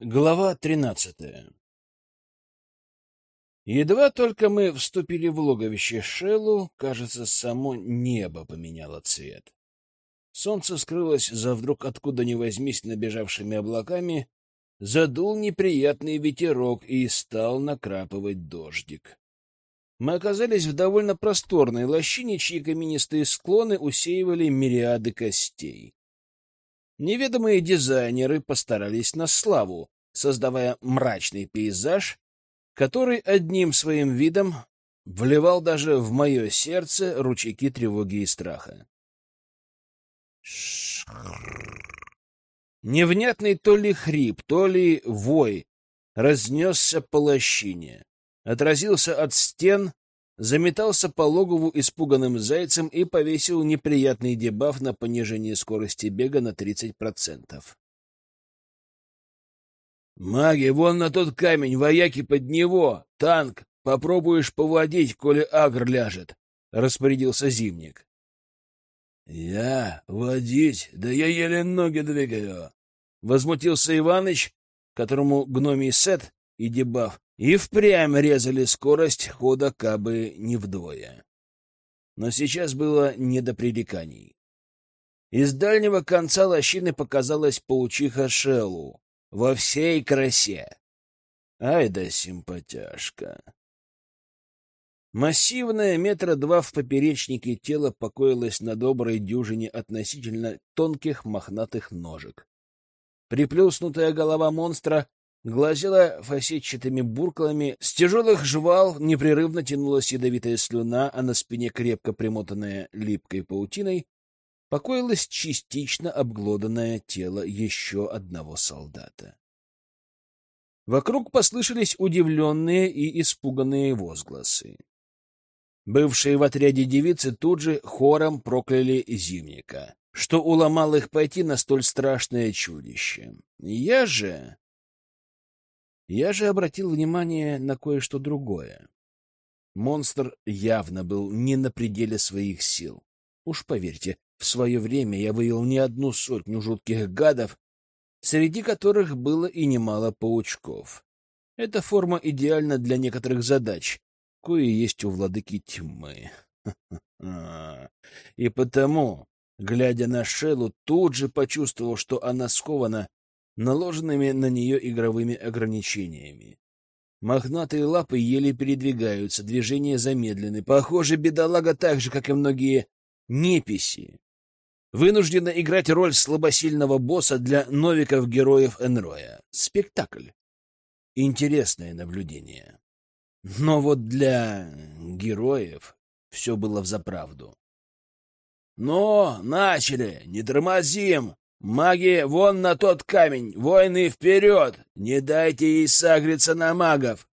Глава тринадцатая Едва только мы вступили в логовище Шеллу, кажется, само небо поменяло цвет. Солнце скрылось за вдруг откуда ни возьмись набежавшими облаками, задул неприятный ветерок и стал накрапывать дождик. Мы оказались в довольно просторной лощине, чьи каменистые склоны усеивали мириады костей. Неведомые дизайнеры постарались на славу, создавая мрачный пейзаж, который одним своим видом вливал даже в мое сердце ручейки тревоги и страха. Невнятный то ли хрип, то ли вой разнесся по лощине, отразился от стен, заметался по логову испуганным зайцем и повесил неприятный дебаф на понижение скорости бега на 30%. «Маги, вон на тот камень, вояки под него! Танк! Попробуешь поводить, коли агр ляжет!» — распорядился Зимник. «Я? Водить? Да я еле ноги двигаю!» — возмутился Иваныч, которому гномий сет и дебаф и впрямь резали скорость хода кабы не вдвое. Но сейчас было не до пререканий. Из дальнего конца лощины показалась паучиха Шеллу во всей красе. Ай да симпатяшка! Массивное метра два в поперечнике тело покоилось на доброй дюжине относительно тонких мохнатых ножек. Приплюснутая голова монстра глазела фасетчатыми буркалами, с тяжелых жвал непрерывно тянулась ядовитая слюна, а на спине, крепко примотанная липкой паутиной, покоилось частично обглоданное тело еще одного солдата. Вокруг послышались удивленные и испуганные возгласы. Бывшие в отряде девицы тут же хором прокляли зимника, что уломал их пойти на столь страшное чудище. Я же... Я же обратил внимание на кое-что другое. Монстр явно был не на пределе своих сил. Уж поверьте, в свое время я вывел не одну сотню жутких гадов, среди которых было и немало паучков. Эта форма идеальна для некоторых задач, кое есть у владыки тьмы. И потому, глядя на Шелу, тут же почувствовал, что она скована наложенными на нее игровыми ограничениями. Мохнатые лапы еле передвигаются, движения замедлены. Похоже, бедолага так же, как и многие неписи, вынуждена играть роль слабосильного босса для новиков-героев Энроя. Спектакль. Интересное наблюдение. Но вот для героев все было взаправду. «Но, начали! Не тормозим! Маги вон на тот камень! Воины вперед! Не дайте ей сагриться на магов!»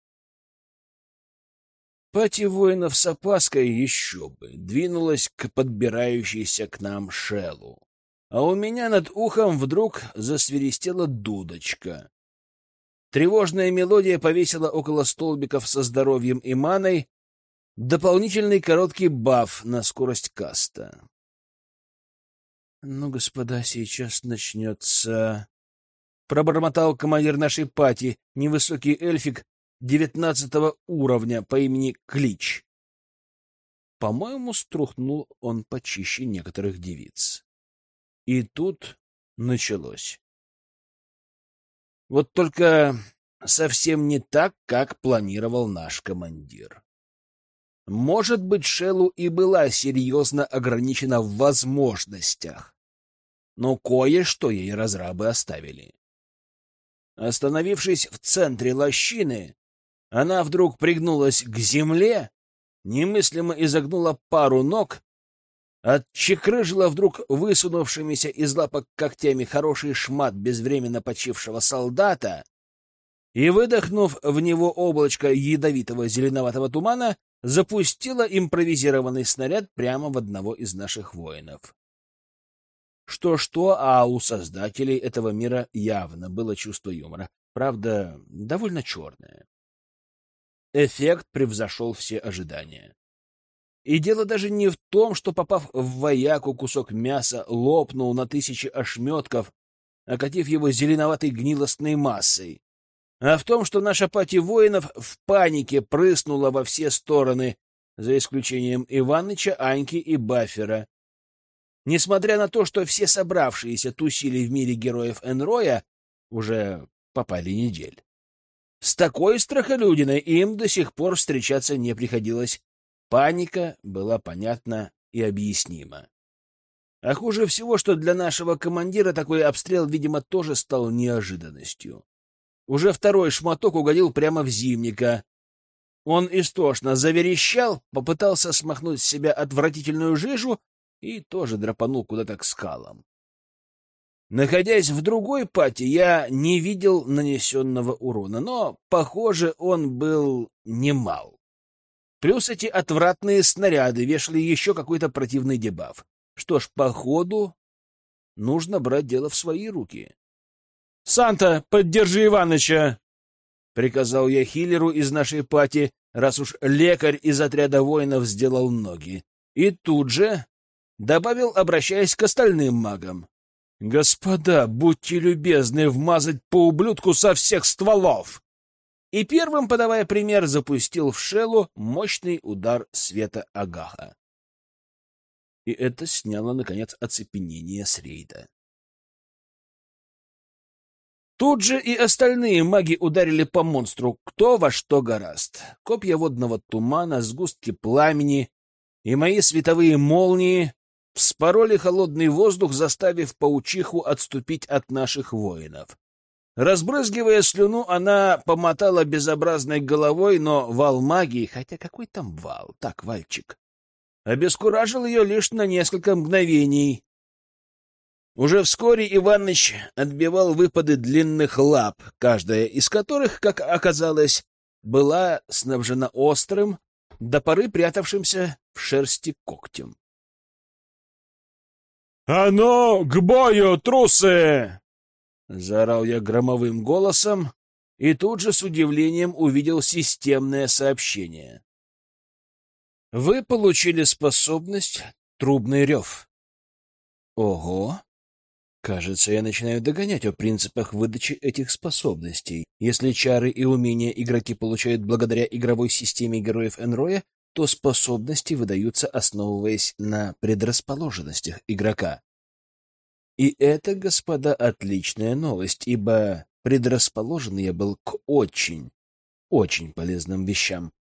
Пати воинов с опаской еще бы двинулась к подбирающейся к нам шелу. А у меня над ухом вдруг засверистела дудочка. Тревожная мелодия повесила около столбиков со здоровьем и маной дополнительный короткий баф на скорость каста. «Ну, господа, сейчас начнется...» Пробормотал командир нашей пати, невысокий эльфик девятнадцатого уровня по имени Клич. По-моему, струхнул он почище некоторых девиц. И тут началось. Вот только совсем не так, как планировал наш командир. Может быть, Шелу и была серьезно ограничена в возможностях, но кое-что ей разрабы оставили. Остановившись в центре лощины, она вдруг пригнулась к земле, немыслимо изогнула пару ног, отчекрыжила вдруг высунувшимися из лапок когтями хороший шмат безвременно почившего солдата и, выдохнув в него облачко ядовитого зеленоватого тумана, запустила импровизированный снаряд прямо в одного из наших воинов. Что-что, а у создателей этого мира явно было чувство юмора, правда, довольно черное. Эффект превзошел все ожидания. И дело даже не в том, что, попав в вояку, кусок мяса лопнул на тысячи ошметков, окатив его зеленоватой гнилостной массой, а в том, что наша пати воинов в панике прыснула во все стороны, за исключением Иваныча, Аньки и Баффера. Несмотря на то, что все собравшиеся тусили в мире героев Энроя, уже попали недель. С такой страхолюдиной им до сих пор встречаться не приходилось. Паника была понятна и объяснима. А хуже всего, что для нашего командира такой обстрел, видимо, тоже стал неожиданностью. Уже второй шматок угодил прямо в зимника. Он истошно заверещал, попытался смахнуть с себя отвратительную жижу и тоже драпанул куда-то к скалам. Находясь в другой пати, я не видел нанесенного урона, но, похоже, он был немал. Плюс эти отвратные снаряды вешали еще какой-то противный дебаф. Что ж, походу, нужно брать дело в свои руки. — Санта, поддержи Иваныча! — приказал я хиллеру из нашей пати, раз уж лекарь из отряда воинов сделал ноги. И тут же добавил, обращаясь к остальным магам. — Господа, будьте любезны вмазать по ублюдку со всех стволов! И первым, подавая пример, запустил в шелу мощный удар света Агаха. И это сняло, наконец, оцепенение с рейда. Тут же и остальные маги ударили по монстру, кто во что гораст. Копья водного тумана, сгустки пламени и мои световые молнии вспороли холодный воздух, заставив паучиху отступить от наших воинов. Разбрызгивая слюну, она помотала безобразной головой, но вал магии, хотя какой там вал, так, вальчик, обескуражил ее лишь на несколько мгновений. Уже вскоре Иваныч отбивал выпады длинных лап, каждая из которых, как оказалось, была снабжена острым, до поры прятавшимся в шерсти когтем. «А ну, к бою, трусы!» — заорал я громовым голосом и тут же с удивлением увидел системное сообщение. «Вы получили способность «Трубный рев». Ого! Кажется, я начинаю догонять о принципах выдачи этих способностей. Если чары и умения игроки получают благодаря игровой системе героев Энроя, то способности выдаются, основываясь на предрасположенностях игрока. И это, господа, отличная новость, ибо предрасположен я был к очень, очень полезным вещам.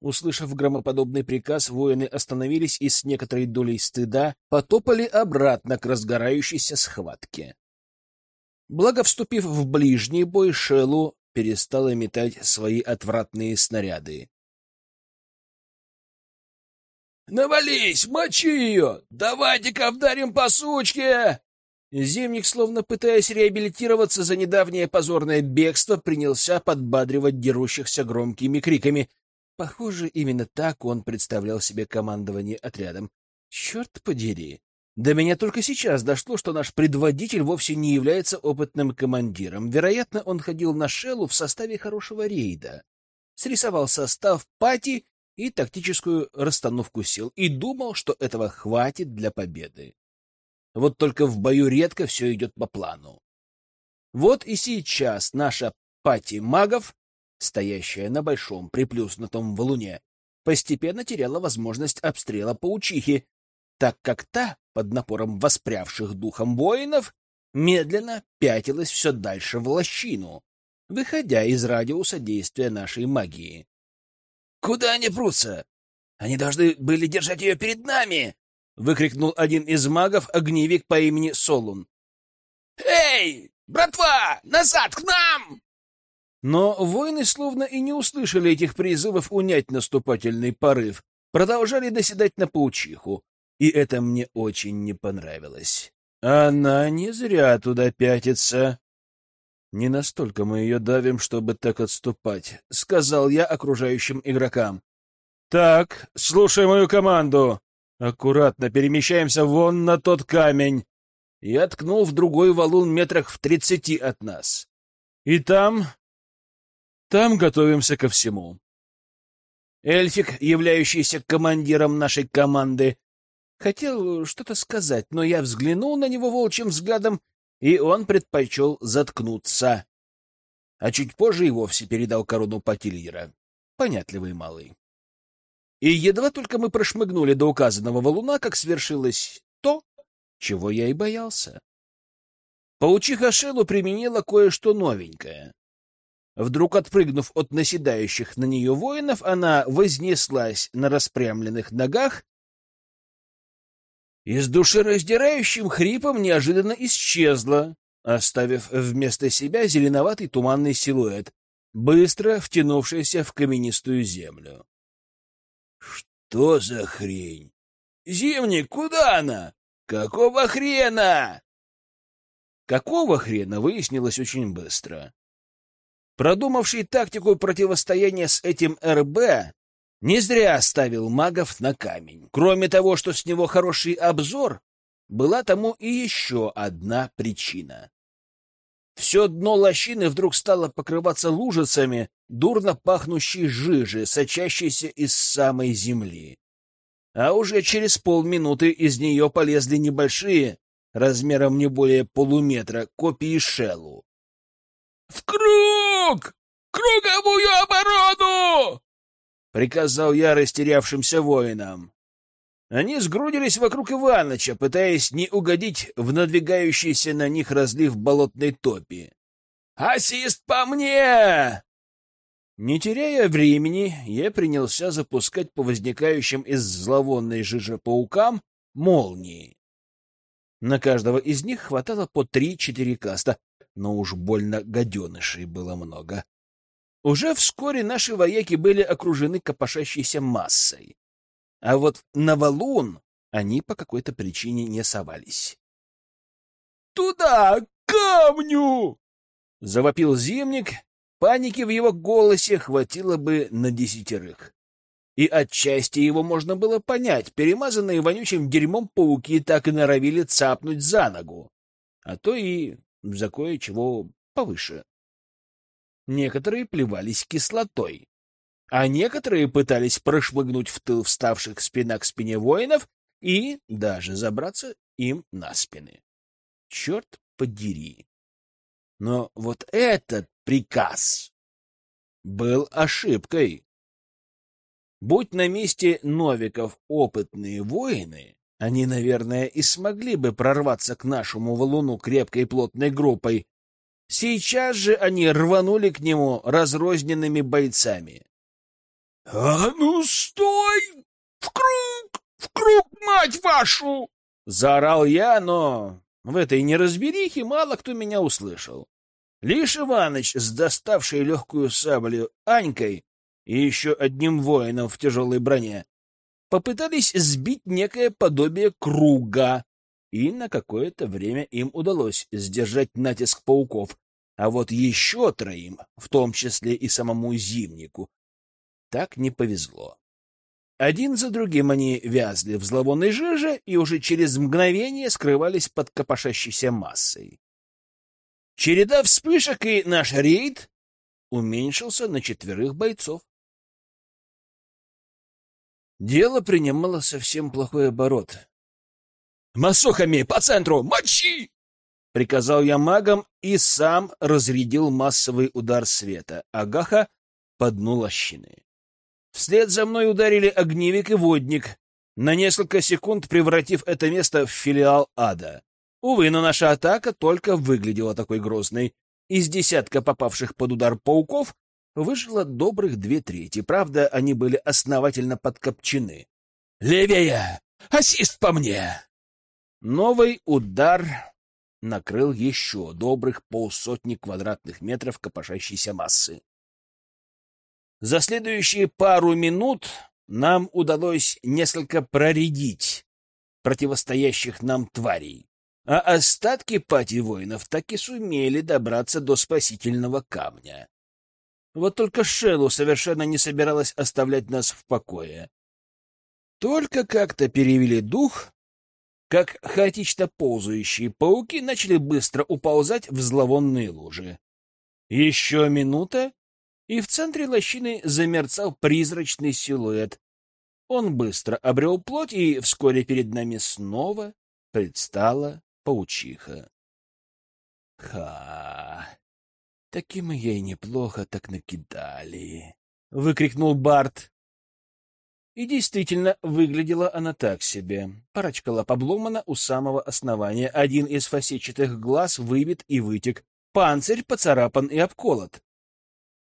Услышав громоподобный приказ, воины остановились и с некоторой долей стыда потопали обратно к разгорающейся схватке. Благо, вступив в ближний бой, Шелу перестала метать свои отвратные снаряды. «Навались! Мочи ее! Давайте-ка вдарим по сучке!» Зимник, словно пытаясь реабилитироваться за недавнее позорное бегство, принялся подбадривать дерущихся громкими криками — Похоже, именно так он представлял себе командование отрядом. Черт подери! До меня только сейчас дошло, что наш предводитель вовсе не является опытным командиром. Вероятно, он ходил на шелу в составе хорошего рейда, срисовал состав пати и тактическую расстановку сил и думал, что этого хватит для победы. Вот только в бою редко все идет по плану. Вот и сейчас наша пати магов стоящая на большом приплюснутом валуне, постепенно теряла возможность обстрела паучихи, так как та, под напором воспрявших духом воинов, медленно пятилась все дальше в лощину, выходя из радиуса действия нашей магии. — Куда они прутся? Они должны были держать ее перед нами! — выкрикнул один из магов, огневик по имени Солун. — Эй, братва, назад к нам! Но воины словно и не услышали этих призывов унять наступательный порыв, продолжали доседать на паучиху, и это мне очень не понравилось. Она не зря туда пятится. Не настолько мы ее давим, чтобы так отступать, — сказал я окружающим игрокам. Так, слушай мою команду. Аккуратно перемещаемся вон на тот камень. Я ткнул в другой валун метрах в тридцати от нас. И там там готовимся ко всему. Эльфик, являющийся командиром нашей команды, хотел что-то сказать, но я взглянул на него волчьим взглядом и он предпочел заткнуться. А чуть позже и вовсе передал корону Патильера. Понятливый малый. И едва только мы прошмыгнули до указанного валуна, как свершилось то, чего я и боялся. Паучиха Шелу применила кое-что новенькое. Вдруг отпрыгнув от наседающих на нее воинов, она вознеслась на распрямленных ногах и с душераздирающим хрипом неожиданно исчезла, оставив вместо себя зеленоватый туманный силуэт, быстро втянувшийся в каменистую землю. «Что за хрень? Зимник, куда она? Какого хрена?» Какого хрена выяснилось очень быстро. Продумавший тактику противостояния с этим РБ не зря ставил магов на камень. Кроме того, что с него хороший обзор, была тому и еще одна причина. Все дно лощины вдруг стало покрываться лужицами дурно пахнущей жижи, сочащейся из самой земли. А уже через полминуты из нее полезли небольшие, размером не более полуметра, копии Шеллу. «В круг! Круговую оборону!» — приказал я растерявшимся воинам. Они сгрудились вокруг Иваныча, пытаясь не угодить в надвигающийся на них разлив болотной топи. «Ассист по мне!» Не теряя времени, я принялся запускать по возникающим из зловонной жижи паукам молнии. На каждого из них хватало по три-четыре каста, но уж больно гаденышей было много. Уже вскоре наши вояки были окружены копошащейся массой. А вот на валун они по какой-то причине не совались. «Туда, камню!» — завопил зимник. Паники в его голосе хватило бы на десятерых и отчасти его можно было понять. Перемазанные вонючим дерьмом пауки так и норовили цапнуть за ногу, а то и за кое-чего повыше. Некоторые плевались кислотой, а некоторые пытались прошмыгнуть в тыл вставших спина к спине воинов и даже забраться им на спины. Черт подери! Но вот этот приказ был ошибкой. Будь на месте Новиков опытные воины, они, наверное, и смогли бы прорваться к нашему валуну крепкой плотной группой. Сейчас же они рванули к нему разрозненными бойцами. — А ну стой! В круг! В круг, мать вашу! — заорал я, но в этой неразберихе мало кто меня услышал. Лишь Иваныч с доставшей легкую саблю Анькой и еще одним воином в тяжелой броне, попытались сбить некое подобие круга, и на какое-то время им удалось сдержать натиск пауков, а вот еще троим, в том числе и самому зимнику, так не повезло. Один за другим они вязли в зловонной жиже и уже через мгновение скрывались под копошащейся массой. Череда вспышек и наш рейд уменьшился на четверых бойцов. Дело принимало совсем плохой оборот. «Масухами по центру! Мочи!» — приказал я магам и сам разрядил массовый удар света. Агаха по дну лощины. Вслед за мной ударили огневик и водник, на несколько секунд превратив это место в филиал ада. Увы, но наша атака только выглядела такой грозной. Из десятка попавших под удар пауков выжило добрых две трети. Правда, они были основательно подкопчены. «Левее! Ассист по мне!» Новый удар накрыл еще добрых полсотни квадратных метров копошащейся массы. За следующие пару минут нам удалось несколько проредить противостоящих нам тварей, а остатки пати воинов так и сумели добраться до спасительного камня. Вот только Шелу совершенно не собиралась оставлять нас в покое. Только как-то перевели дух, как хаотично ползающие пауки начали быстро уползать в зловонные лужи. Еще минута, и в центре лощины замерцал призрачный силуэт. Он быстро обрел плоть, и вскоре перед нами снова предстала паучиха. Ха! Таким ей неплохо так накидали, — выкрикнул Барт. И действительно, выглядела она так себе. Парочка лап обломана у самого основания, один из фасетчатых глаз выбит и вытек, панцирь поцарапан и обколот.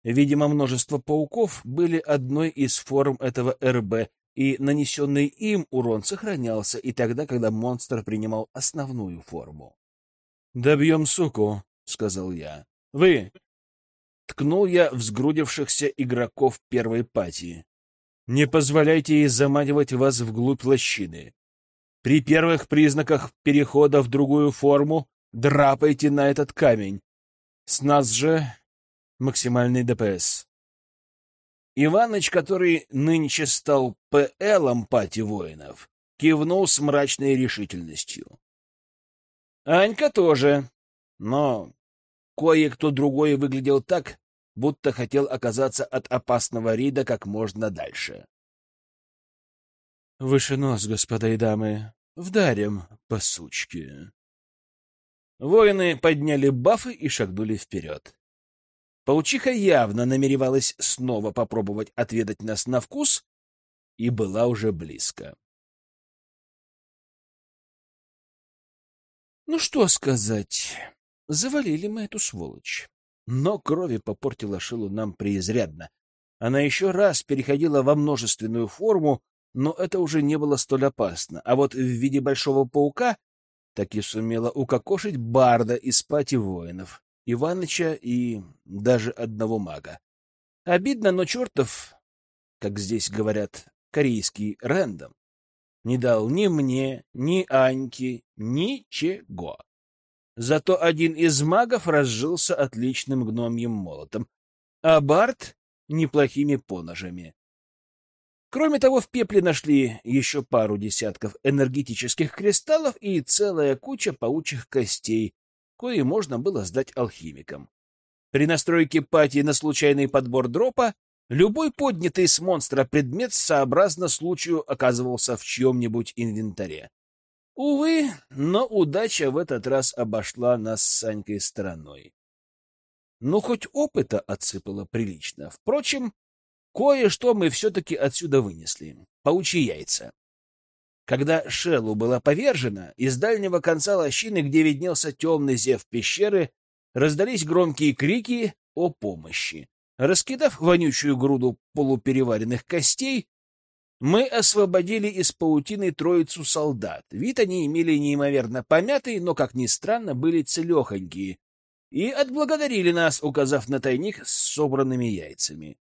Видимо, множество пауков были одной из форм этого РБ, и нанесенный им урон сохранялся и тогда, когда монстр принимал основную форму. «Добьем суку», — сказал я. «Вы!» — ткнул я в сгрудившихся игроков первой пати. Не позволяйте ей заманивать вас вглубь лощины. При первых признаках перехода в другую форму драпайте на этот камень. С нас же максимальный ДПС. Иваныч, который нынче стал ПЛом пати воинов, кивнул с мрачной решительностью. Анька тоже, но кое-кто другой выглядел так, будто хотел оказаться от опасного Рида как можно дальше. «Выше нос, господа и дамы, вдарим по сучке». Воины подняли бафы и шагнули вперед. Паучиха явно намеревалась снова попробовать отведать нас на вкус и была уже близко. Ну что сказать, завалили мы эту сволочь. Но крови попортила Шилу нам преизрядно. Она еще раз переходила во множественную форму, но это уже не было столь опасно. А вот в виде большого паука таки сумела укокошить барда из пати воинов, Иваныча и даже одного мага. Обидно, но чертов, как здесь говорят, корейский рэндом, не дал ни мне, ни Аньке ничего. Зато один из магов разжился отличным гномьим молотом, а Барт — неплохими поножами. Кроме того, в пепле нашли еще пару десятков энергетических кристаллов и целая куча паучьих костей, кои можно было сдать алхимикам. При настройке пати на случайный подбор дропа любой поднятый с монстра предмет сообразно случаю оказывался в чьем-нибудь инвентаре. Увы, но удача в этот раз обошла нас с Санькой стороной. Ну, хоть опыта отсыпало прилично. Впрочем, кое-что мы все-таки отсюда вынесли. Паучьи яйца. Когда Шеллу была повержена, из дальнего конца лощины, где виднелся темный зев пещеры, раздались громкие крики о помощи. Раскидав вонючую груду полупереваренных костей, мы освободили из паутины троицу солдат. Вид они имели неимоверно помятый, но, как ни странно, были целехонькие. И отблагодарили нас, указав на тайник с собранными яйцами.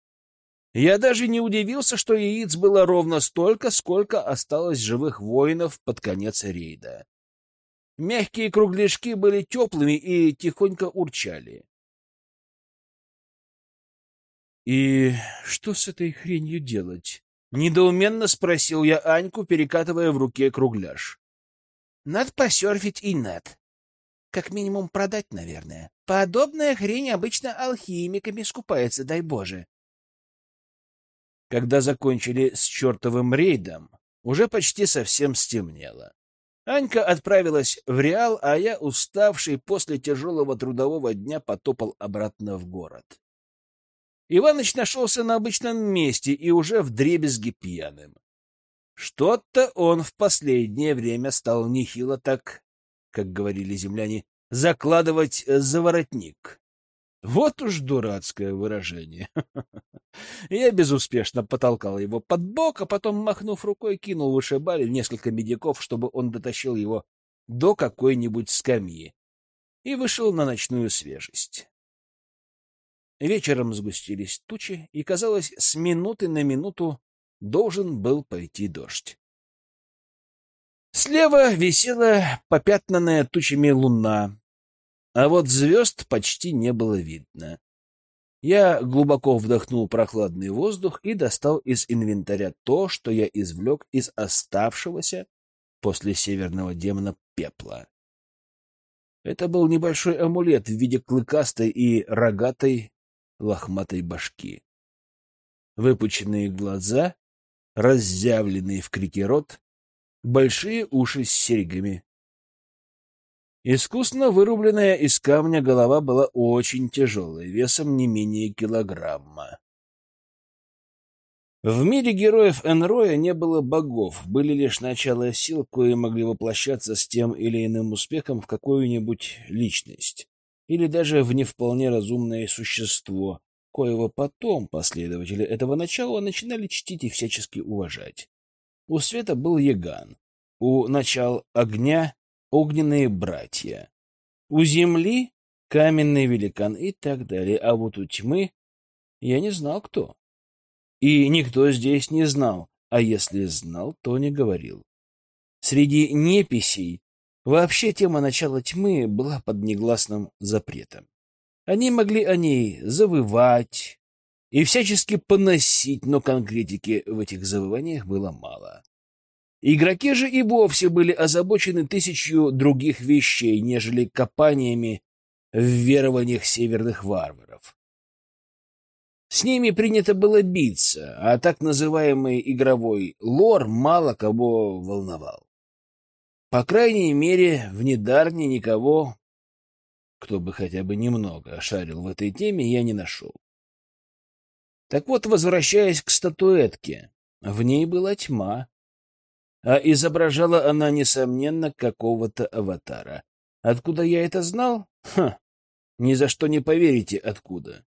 Я даже не удивился, что яиц было ровно столько, сколько осталось живых воинов под конец рейда. Мягкие кругляшки были теплыми и тихонько урчали. «И что с этой хренью делать?» Недоуменно спросил я Аньку, перекатывая в руке кругляш. Надо посерфить и над. Как минимум продать, наверное. Подобная хрень обычно алхимиками скупается, дай боже. Когда закончили с чертовым рейдом, уже почти совсем стемнело. Анька отправилась в Реал, а я, уставший после тяжелого трудового дня, потопал обратно в город. Иваныч нашелся на обычном месте и уже вдребезги пьяным. Что-то он в последнее время стал нехило так, как говорили земляне, закладывать за воротник. Вот уж дурацкое выражение. Я безуспешно потолкал его под бок, а потом, махнув рукой, кинул вышибали несколько медиков, чтобы он дотащил его до какой-нибудь скамьи и вышел на ночную свежесть. Вечером сгустились тучи, и, казалось, с минуты на минуту должен был пойти дождь. Слева висела попятнанная тучами луна, а вот звезд почти не было видно. Я глубоко вдохнул прохладный воздух и достал из инвентаря то, что я извлек из оставшегося после северного демона пепла. Это был небольшой амулет в виде клыкастой и рогатой лохматой башки. Выпученные глаза, разъявленный в крике рот, большие уши с серьгами. Искусно вырубленная из камня голова была очень тяжелой, весом не менее килограмма. В мире героев Энроя не было богов, были лишь начала сил, кои могли воплощаться с тем или иным успехом в какую-нибудь личность, или даже в не вполне разумное существо, коего потом последователи этого начала начинали чтить и всячески уважать. У света был Яган, у начал огня — огненные братья, у земли — каменный великан и так далее, а вот у тьмы я не знал, кто. И никто здесь не знал, а если знал, то не говорил. Среди неписей вообще тема начала тьмы была под негласным запретом. Они могли о ней завывать и всячески поносить, но конкретики в этих завываниях было мало. Игроки же и вовсе были озабочены тысячью других вещей, нежели копаниями в верованиях северных варваров. С ними принято было биться, а так называемый игровой лор мало кого волновал. По крайней мере, в Недарне никого кто бы хотя бы немного шарил в этой теме, я не нашел. Так вот, возвращаясь к статуэтке, в ней была тьма, а изображала она, несомненно, какого-то аватара. Откуда я это знал? Ха, ни за что не поверите, откуда.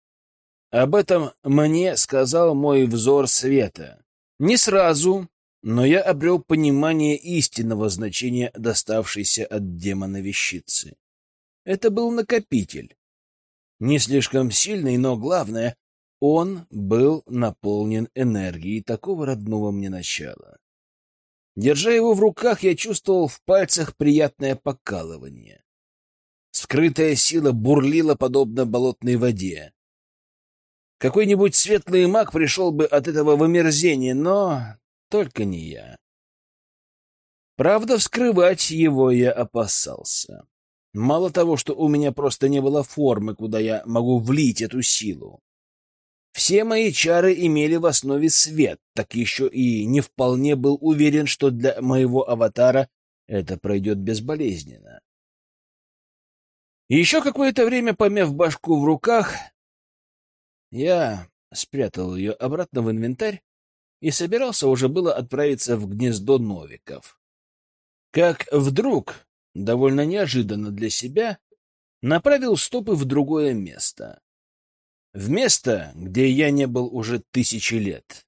Об этом мне сказал мой взор света. Не сразу, но я обрел понимание истинного значения доставшейся от демона вещицы. Это был накопитель. Не слишком сильный, но главное, он был наполнен энергией такого родного мне начала. Держа его в руках, я чувствовал в пальцах приятное покалывание. Скрытая сила бурлила подобно болотной воде. Какой-нибудь светлый маг пришел бы от этого в омерзение, но только не я. Правда, вскрывать его я опасался. Мало того, что у меня просто не было формы, куда я могу влить эту силу. Все мои чары имели в основе свет, так еще и не вполне был уверен, что для моего аватара это пройдет безболезненно. Еще какое-то время, помяв башку в руках, я спрятал ее обратно в инвентарь и собирался уже было отправиться в гнездо Новиков. Как вдруг довольно неожиданно для себя, направил стопы в другое место. В место, где я не был уже тысячи лет.